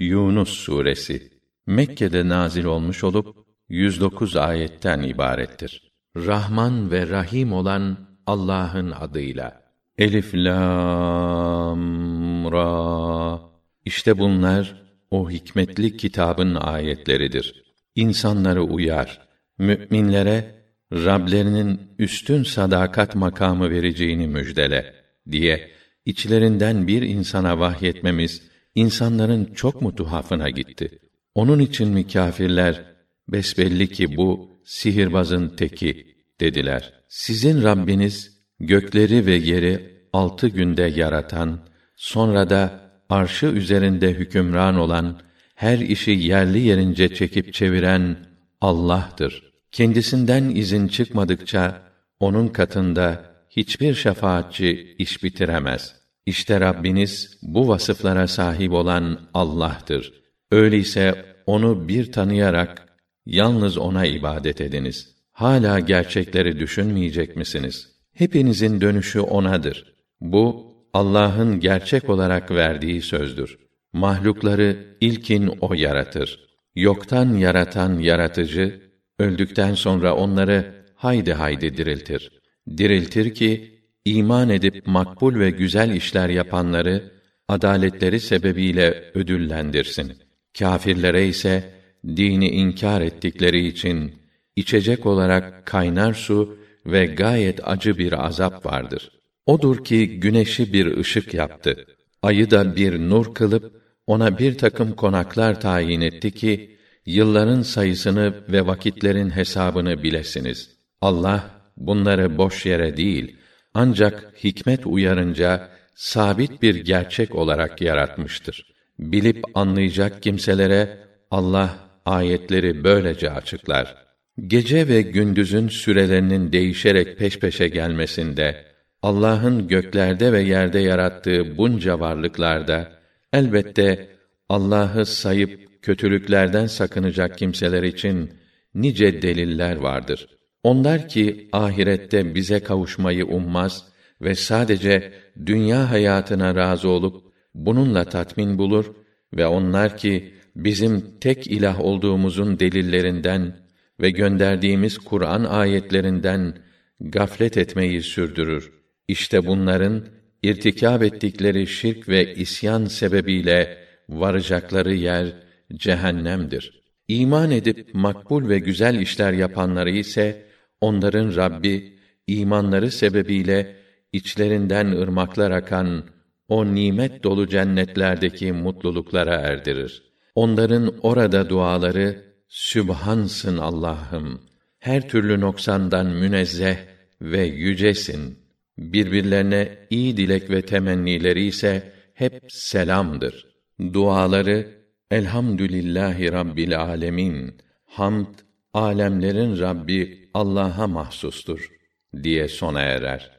Yunus suresi Mekke'de nazil olmuş olup 109 ayetten ibarettir. Rahman ve Rahim olan Allah'ın adıyla. Elif lam ra İşte bunlar o hikmetli kitabın ayetleridir. İnsanları uyar, müminlere Rablerinin üstün sadakat makamı vereceğini müjdele diye içlerinden bir insana vahyetmemiz insanların çok mu tuhafına gitti? Onun için mi kâfirler besbelli ki bu sihirbazın teki dediler. Sizin Rabbiniz gökleri ve yeri altı günde yaratan, sonra da arşı üzerinde hükümran olan, her işi yerli yerince çekip çeviren Allah'tır. Kendisinden izin çıkmadıkça onun katında hiçbir şefaatçi iş bitiremez. İşte Rabbiniz bu vasıflara sahip olan Allah'tır. Öyleyse onu bir tanıyarak yalnız ona ibadet ediniz. Hala gerçekleri düşünmeyecek misiniz? Hepinizin dönüşü onadır. Bu Allah'ın gerçek olarak verdiği sözdür. Mahlukları ilkin o yaratır. Yoktan yaratan yaratıcı öldükten sonra onları haydi haydi diriltir. Diriltir ki iman edip makbul ve güzel işler yapanları adaletleri sebebiyle ödüllendirsin. Kâfirlere ise dini inkar ettikleri için içecek olarak kaynar su ve gayet acı bir azap vardır. Odur ki güneşi bir ışık yaptı. Ayı da bir nur kılıp ona bir takım konaklar tayin etti ki yılların sayısını ve vakitlerin hesabını bilesiniz. Allah bunları boş yere değil ancak hikmet uyarınca sabit bir gerçek olarak yaratmıştır. Bilip anlayacak kimselere Allah ayetleri böylece açıklar. Gece ve gündüzün sürelerinin değişerek peş peşe gelmesinde Allah'ın göklerde ve yerde yarattığı bunca varlıklarda elbette Allah'ı sayıp kötülüklerden sakınacak kimseler için nice deliller vardır. Onlar ki ahirette bize kavuşmayı ummaz ve sadece dünya hayatına razı olup bununla tatmin bulur ve onlar ki bizim tek ilah olduğumuzun delillerinden ve gönderdiğimiz Kur'an ayetlerinden gaflet etmeyi sürdürür. İşte bunların irtikab ettikleri şirk ve isyan sebebiyle varacakları yer cehennemdir. İman edip makbul ve güzel işler yapanları ise onların Rabbi imanları sebebiyle içlerinden ırmaklar akan o nimet dolu cennetlerdeki mutluluklara erdirir. Onların orada duaları Sübhansın Allah'ım. Her türlü noksandan münezzeh ve yücesin. Birbirlerine iyi dilek ve temennileri ise hep selamdır. Duaları Elhamdülillahi Rabbil Alemin. Hamd alemlerin Rabbi Allah'a mahsustur diye sona erer.